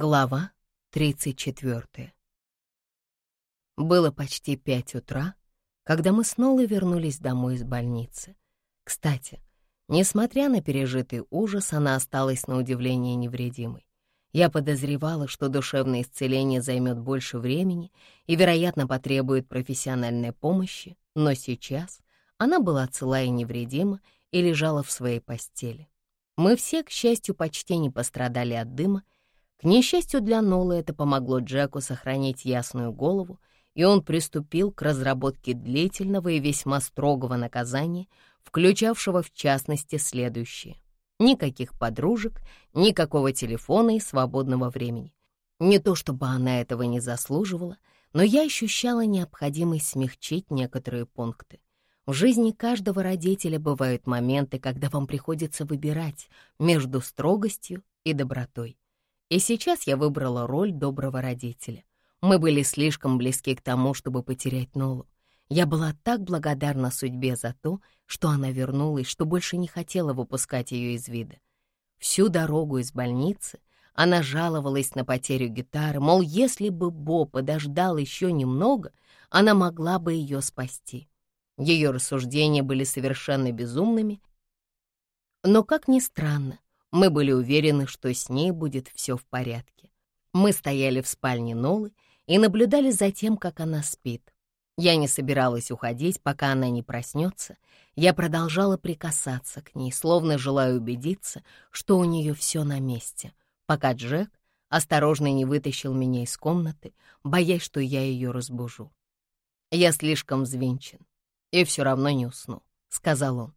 Глава 34 Было почти пять утра, когда мы снова вернулись домой из больницы. Кстати, несмотря на пережитый ужас, она осталась на удивление невредимой. Я подозревала, что душевное исцеление займет больше времени и, вероятно, потребует профессиональной помощи, но сейчас она была цела и невредима и лежала в своей постели. Мы все, к счастью, почти не пострадали от дыма, к несчастью для Нолы это помогло Джеку сохранить ясную голову, и он приступил к разработке длительного и весьма строгого наказания, включавшего в частности следующее. Никаких подружек, никакого телефона и свободного времени. Не то чтобы она этого не заслуживала, но я ощущала необходимость смягчить некоторые пункты. В жизни каждого родителя бывают моменты, когда вам приходится выбирать между строгостью и добротой. И сейчас я выбрала роль доброго родителя. Мы были слишком близки к тому, чтобы потерять Нолу. Я была так благодарна судьбе за то, что она вернулась, что больше не хотела выпускать ее из вида. Всю дорогу из больницы она жаловалась на потерю гитары, мол, если бы Бо подождал еще немного, она могла бы ее спасти. Ее рассуждения были совершенно безумными, но, как ни странно, мы были уверены, что с ней будет все в порядке. Мы стояли в спальне Нолы и наблюдали за тем, как она спит. Я не собиралась уходить, пока она не проснется. Я продолжала прикасаться к ней, словно желая убедиться, что у нее все на месте, пока Джек осторожно не вытащил меня из комнаты, боясь, что я ее разбужу. «Я слишком взвинчен и все равно не усну», — сказал он.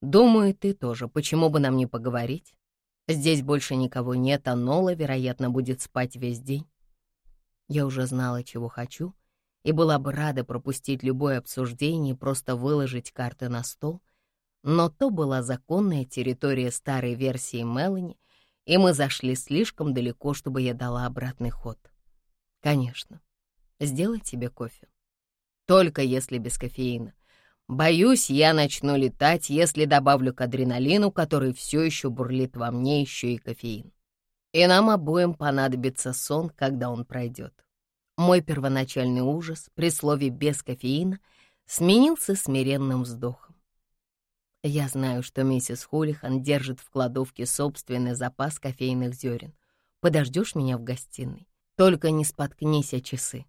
«Думаю, ты тоже. Почему бы нам не поговорить?» Здесь больше никого нет, а Нола, вероятно, будет спать весь день. Я уже знала, чего хочу, и была бы рада пропустить любое обсуждение просто выложить карты на стол, но то была законная территория старой версии Мелани, и мы зашли слишком далеко, чтобы я дала обратный ход. Конечно, сделай тебе кофе. Только если без кофеина. Боюсь, я начну летать, если добавлю к адреналину, который все еще бурлит во мне, еще и кофеин. И нам обоим понадобится сон, когда он пройдет. Мой первоначальный ужас при слове «без кофеина» сменился смиренным вздохом. Я знаю, что миссис Хулихан держит в кладовке собственный запас кофейных зерен. Подождешь меня в гостиной? Только не споткнись о часы.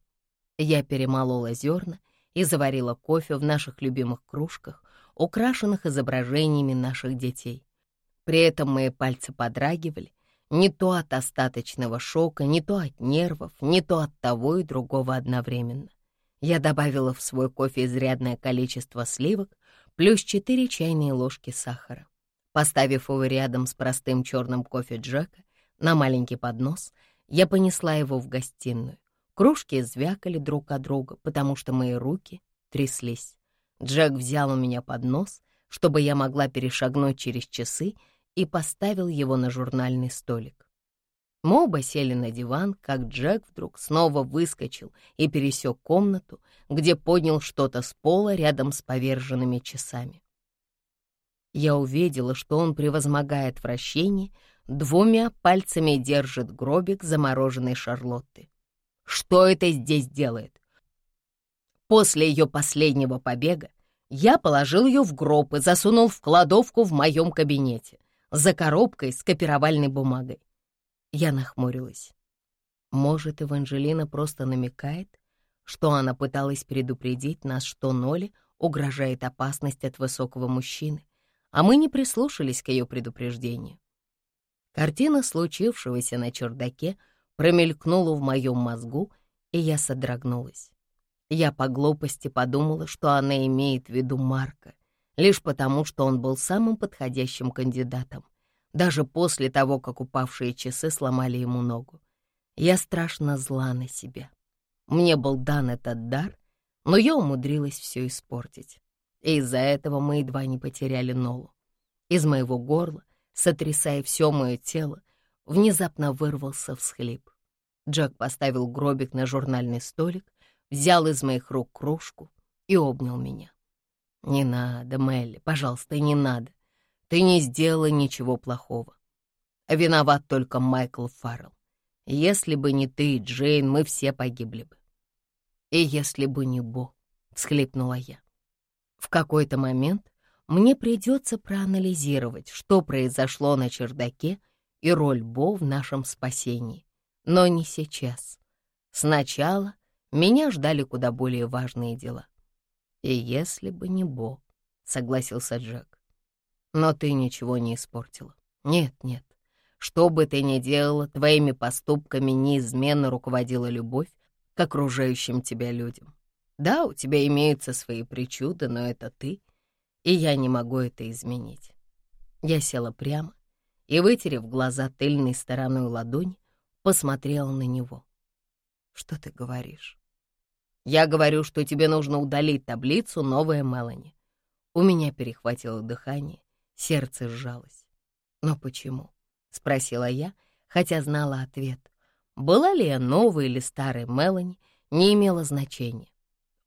Я перемолола зерна и заварила кофе в наших любимых кружках, украшенных изображениями наших детей. При этом мои пальцы подрагивали, не то от остаточного шока, не то от нервов, не то от того и другого одновременно. Я добавила в свой кофе изрядное количество сливок, плюс 4 чайные ложки сахара. Поставив его рядом с простым черным кофе Джека на маленький поднос, я понесла его в гостиную. Кружки звякали друг от друга, потому что мои руки тряслись. Джек взял у меня поднос, чтобы я могла перешагнуть через часы, и поставил его на журнальный столик. Мы оба сели на диван, как Джек вдруг снова выскочил и пересек комнату, где поднял что-то с пола рядом с поверженными часами. Я увидела, что он, превозмогает вращение, двумя пальцами держит гробик замороженной Шарлотты. Что это здесь делает? После ее последнего побега я положил ее в гроб и засунул в кладовку в моем кабинете за коробкой с копировальной бумагой. Я нахмурилась. Может, Эванжелина просто намекает, что она пыталась предупредить нас, что Ноле угрожает опасность от высокого мужчины, а мы не прислушались к ее предупреждению. Картина случившегося на чердаке промелькнуло в моем мозгу, и я содрогнулась. Я по глупости подумала, что она имеет в виду Марка, лишь потому, что он был самым подходящим кандидатом, даже после того, как упавшие часы сломали ему ногу. Я страшно зла на себя. Мне был дан этот дар, но я умудрилась все испортить. И из-за этого мы едва не потеряли Нолу. Из моего горла, сотрясая все мое тело, внезапно вырвался всхлип. Джек поставил гробик на журнальный столик, взял из моих рук кружку и обнял меня. «Не надо, Мелли, пожалуйста, не надо. Ты не сделала ничего плохого. Виноват только Майкл Фаррелл. Если бы не ты, Джейн, мы все погибли бы. И если бы не Бо, — всхлипнула я. В какой-то момент мне придется проанализировать, что произошло на чердаке и роль Бо в нашем спасении. Но не сейчас. Сначала меня ждали куда более важные дела. И если бы не Бо, — согласился Джек. Но ты ничего не испортила. Нет, нет. Что бы ты ни делала, твоими поступками неизменно руководила любовь к окружающим тебя людям. Да, у тебя имеются свои причуды, но это ты, и я не могу это изменить. Я села прямо и, вытерев глаза тыльной стороной ладони, посмотрела на него. «Что ты говоришь?» «Я говорю, что тебе нужно удалить таблицу «Новая Мелани». У меня перехватило дыхание, сердце сжалось. «Но почему?» — спросила я, хотя знала ответ. Была ли я новой или старой Мелани, не имело значения.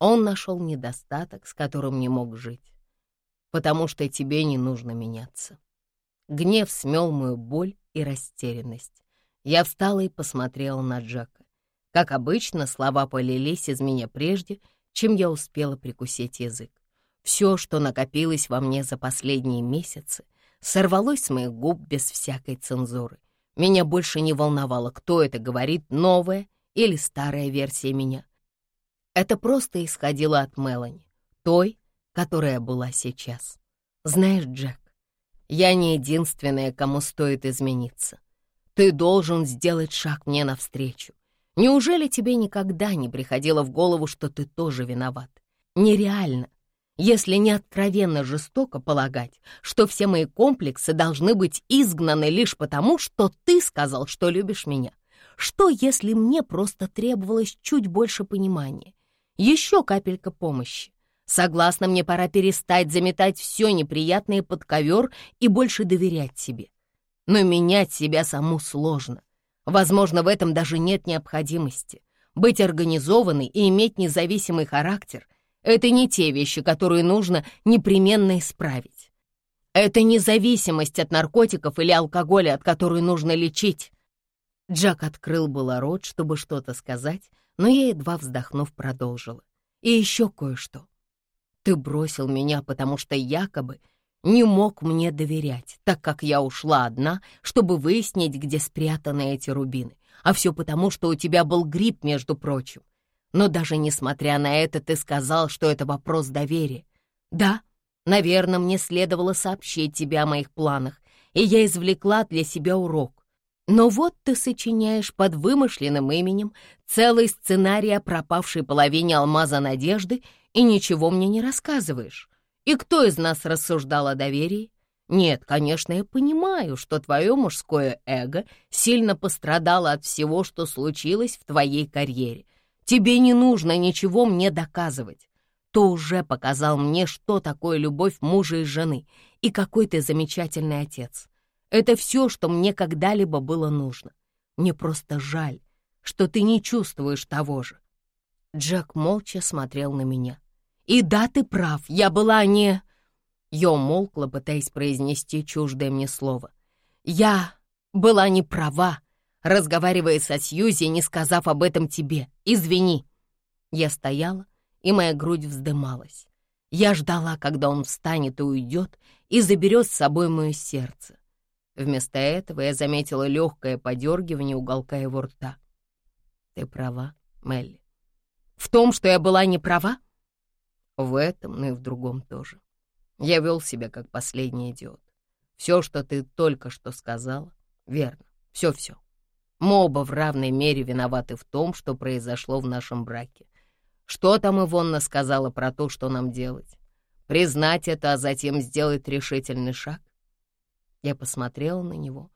Он нашел недостаток, с которым не мог жить. Потому что тебе не нужно меняться. Гнев смел мою боль и растерянность. Я встала и посмотрела на Джека. Как обычно, слова полились из меня прежде, чем я успела прикусить язык. Все, что накопилось во мне за последние месяцы, сорвалось с моих губ без всякой цензуры. Меня больше не волновало, кто это говорит, новая или старая версия меня. Это просто исходило от Мелани, той, которая была сейчас. Знаешь, Джек, я не единственная, кому стоит измениться. Ты должен сделать шаг мне навстречу. Неужели тебе никогда не приходило в голову, что ты тоже виноват? Нереально, если не откровенно жестоко полагать, что все мои комплексы должны быть изгнаны лишь потому, что ты сказал, что любишь меня. Что, если мне просто требовалось чуть больше понимания? Еще капелька помощи. Согласно, мне пора перестать заметать все неприятное под ковер и больше доверять себе. Но менять себя саму сложно. Возможно, в этом даже нет необходимости. Быть организованной и иметь независимый характер — это не те вещи, которые нужно непременно исправить. Это независимость от наркотиков или алкоголя, от которой нужно лечить. Джак открыл было рот, чтобы что-то сказать, но я, едва вздохнув, продолжила. И еще кое-что. Ты бросил меня, потому что якобы не мог мне доверять, так как я ушла одна, чтобы выяснить, где спрятаны эти рубины. А все потому, что у тебя был грипп, между прочим. Но даже несмотря на это, ты сказал, что это вопрос доверия. Да, наверное, мне следовало сообщить тебе о моих планах, и я извлекла для себя урок. Но вот ты сочиняешь под вымышленным именем целый сценарий о пропавшей половине алмаза надежды и ничего мне не рассказываешь. И кто из нас рассуждал о доверии? Нет, конечно, я понимаю, что твое мужское эго сильно пострадало от всего, что случилось в твоей карьере. Тебе не нужно ничего мне доказывать. Ты уже показал мне, что такое любовь мужа и жены, и какой ты замечательный отец. Это все, что мне когда-либо было нужно. Мне просто жаль, что ты не чувствуешь того же. Джек молча смотрел на меня. И да, ты прав, я была не... Я умолкла, пытаясь произнести чуждое мне слово. Я была не права, разговаривая со Сьюзи, не сказав об этом тебе. Извини. Я стояла, и моя грудь вздымалась. Я ждала, когда он встанет и уйдет, и заберет с собой мое сердце. Вместо этого я заметила легкое подергивание уголка его рта. Ты права, Мелли. В том, что я была не права? В этом, но и в другом тоже. Я вел себя как последний идиот. Все, что ты только что сказала, верно. Все-все. Мы оба в равной мере виноваты в том, что произошло в нашем браке. Что там Ивонна сказала про то, что нам делать? Признать это, а затем сделать решительный шаг? Я посмотрела на него,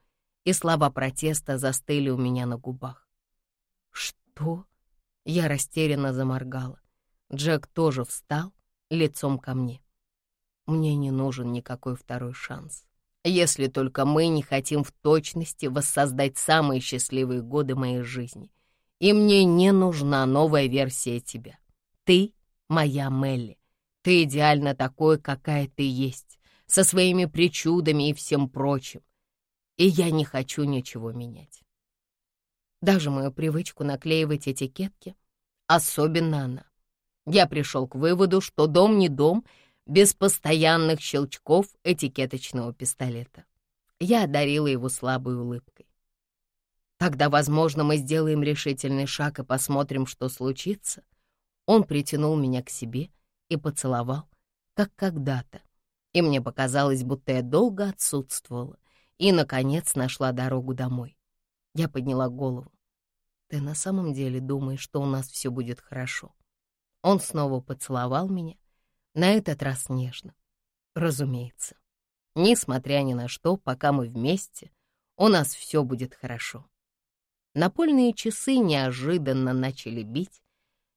и слова протеста застыли у меня на губах. «Что?» Я растерянно заморгала. Джек тоже встал лицом ко мне. «Мне не нужен никакой второй шанс, если только мы не хотим в точности воссоздать самые счастливые годы моей жизни. И мне не нужна новая версия тебя. Ты — моя Мелли. Ты идеально такой, какая ты есть со своими причудами и всем прочим. И я не хочу ничего менять. Даже мою привычку наклеивать этикетки, особенно она. Я пришел к выводу, что дом не дом без постоянных щелчков этикеточного пистолета. Я одарила его слабой улыбкой. Тогда, возможно, мы сделаем решительный шаг и посмотрим, что случится. Он притянул меня к себе и поцеловал, как когда-то. И мне показалось, будто я долго отсутствовала и, наконец, нашла дорогу домой. Я подняла голову. «Ты на самом деле думаешь, что у нас все будет хорошо?» Он снова поцеловал меня, на этот раз нежно. Разумеется. Несмотря ни на что, пока мы вместе, у нас все будет хорошо. Напольные часы неожиданно начали бить.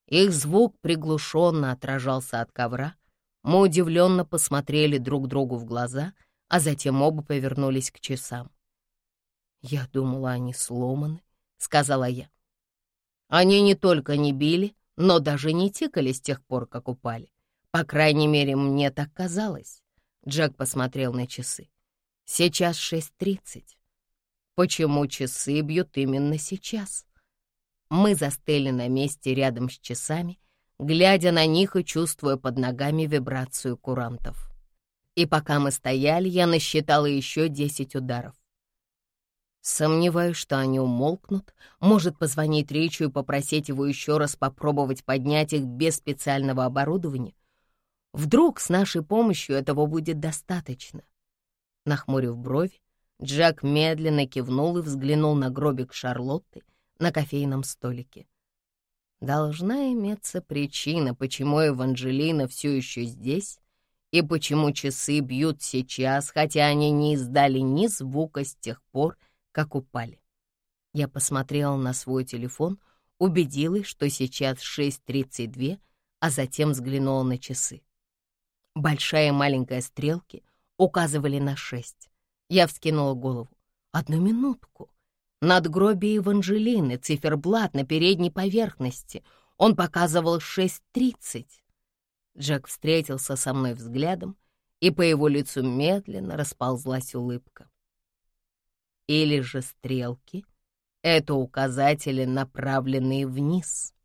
Их звук приглушенно отражался от ковра. Мы удивленно посмотрели друг другу в глаза, а затем оба повернулись к часам. «Я думала, они сломаны», — сказала я. «Они не только не били, но даже не тикали с тех пор, как упали. По крайней мере, мне так казалось». Джек посмотрел на часы. «Сейчас шесть тридцать. Почему часы бьют именно сейчас? Мы застыли на месте рядом с часами, глядя на них и чувствуя под ногами вибрацию курантов. И пока мы стояли, я насчитала еще десять ударов. Сомневаюсь, что они умолкнут. Может позвонить Ричу и попросить его еще раз попробовать поднять их без специального оборудования. Вдруг с нашей помощью этого будет достаточно. Нахмурив брови, Джек медленно кивнул и взглянул на гробик Шарлотты на кофейном столике. Должна иметься причина, почему Эванжелина все еще здесь, и почему часы бьют сейчас, хотя они не издали ни звука с тех пор, как упали. Я посмотрела на свой телефон, убедилась, что сейчас 6.32, а затем взглянула на часы. Большая и маленькая стрелки указывали на шесть. Я вскинула голову. «Одну минутку». Надгробие Евангелины, циферблат на передней поверхности. Он показывал 6.30. Джек встретился со мной взглядом, и по его лицу медленно расползлась улыбка. Или же стрелки — это указатели, направленные вниз.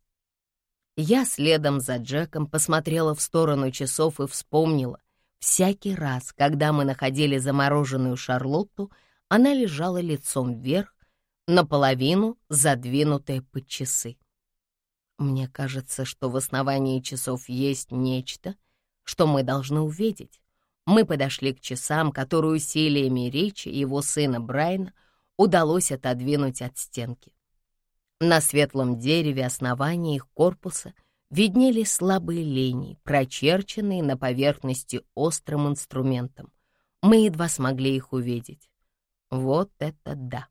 Я следом за Джеком посмотрела в сторону часов и вспомнила, Всякий раз, когда мы находили замороженную Шарлотту, она лежала лицом вверх, наполовину задвинутая под часы. Мне кажется, что в основании часов есть нечто, что мы должны увидеть. Мы подошли к часам, которые усилиями речи его сына Брайана удалось отодвинуть от стенки. На светлом дереве основания их корпуса виднелись слабые линии, прочерченные на поверхности острым инструментом. Мы едва смогли их увидеть. Вот это да!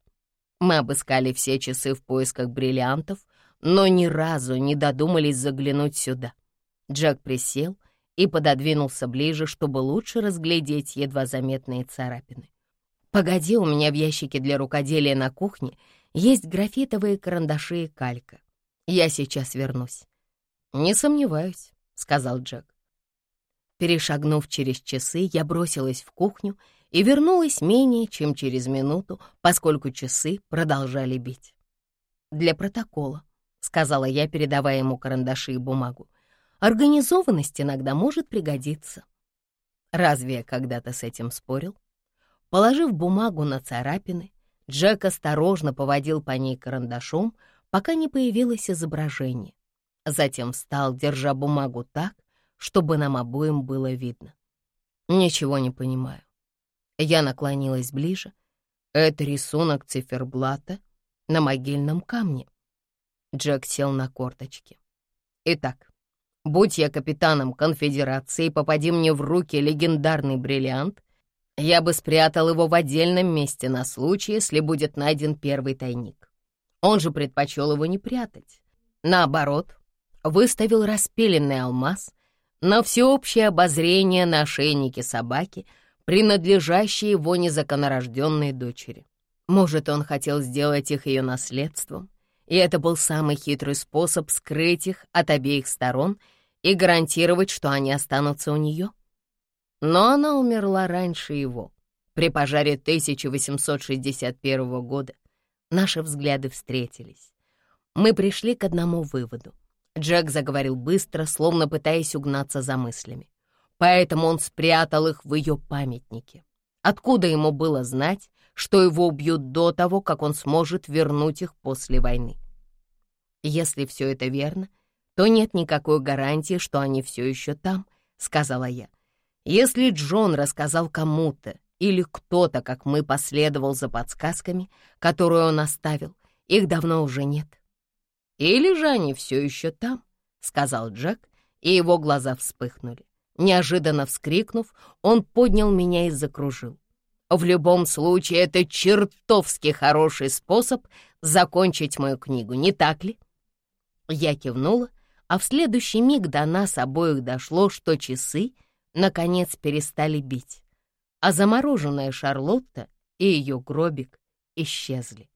Мы обыскали все часы в поисках бриллиантов, но ни разу не додумались заглянуть сюда. Джек присел и пододвинулся ближе, чтобы лучше разглядеть едва заметные царапины. «Погоди, у меня в ящике для рукоделия на кухне есть графитовые карандаши и калька. Я сейчас вернусь. «Не сомневаюсь», — сказал Джек. Перешагнув через часы, я бросилась в кухню и вернулась менее чем через минуту, поскольку часы продолжали бить. «Для протокола», — сказала я, передавая ему карандаши и бумагу. «Организованность иногда может пригодиться». Разве я когда-то с этим спорил? Положив бумагу на царапины, Джек осторожно поводил по ней карандашом, пока не появилось изображение. Затем встал, держа бумагу так, чтобы нам обоим было видно. Ничего не понимаю. Я наклонилась ближе. Это рисунок циферблата на могильном камне. Джек сел на корточки. Итак, будь я капитаном конфедерации, попади мне в руки легендарный бриллиант, я бы спрятал его в отдельном месте на случай, если будет найден первый тайник. Он же предпочел его не прятать. Наоборот, выставил распиленный алмаз на всеобщее обозрение на ошейнике собаки, принадлежащей его незаконнорожденной дочери. Может, он хотел сделать их ее наследством, и это был самый хитрый способ скрыть их от обеих сторон и гарантировать, что они останутся у нее. Но она умерла раньше его, при пожаре 1861 года. Наши взгляды встретились. Мы пришли к одному выводу. Джек заговорил быстро, словно пытаясь угнаться за мыслями. Поэтому он спрятал их в ее памятнике. Откуда ему было знать, что его убьют до того, как он сможет вернуть их после войны? Если все это верно, то нет никакой гарантии, что они все еще там, — сказала я. Если Джон рассказал кому-то или кто-то, как мы, последовал за подсказками, которые он оставил, их давно уже нет. «Или же они все еще там», — сказал Джек, и его глаза вспыхнули. Неожиданно вскрикнув, он поднял меня и закружил. В любом случае, это чертовски хороший способ закончить мою книгу, не так ли? Я кивнула, а в следующий миг до нас обоих дошло, что часы наконец перестали бить, а замороженная Шарлотта и ее гробик исчезли.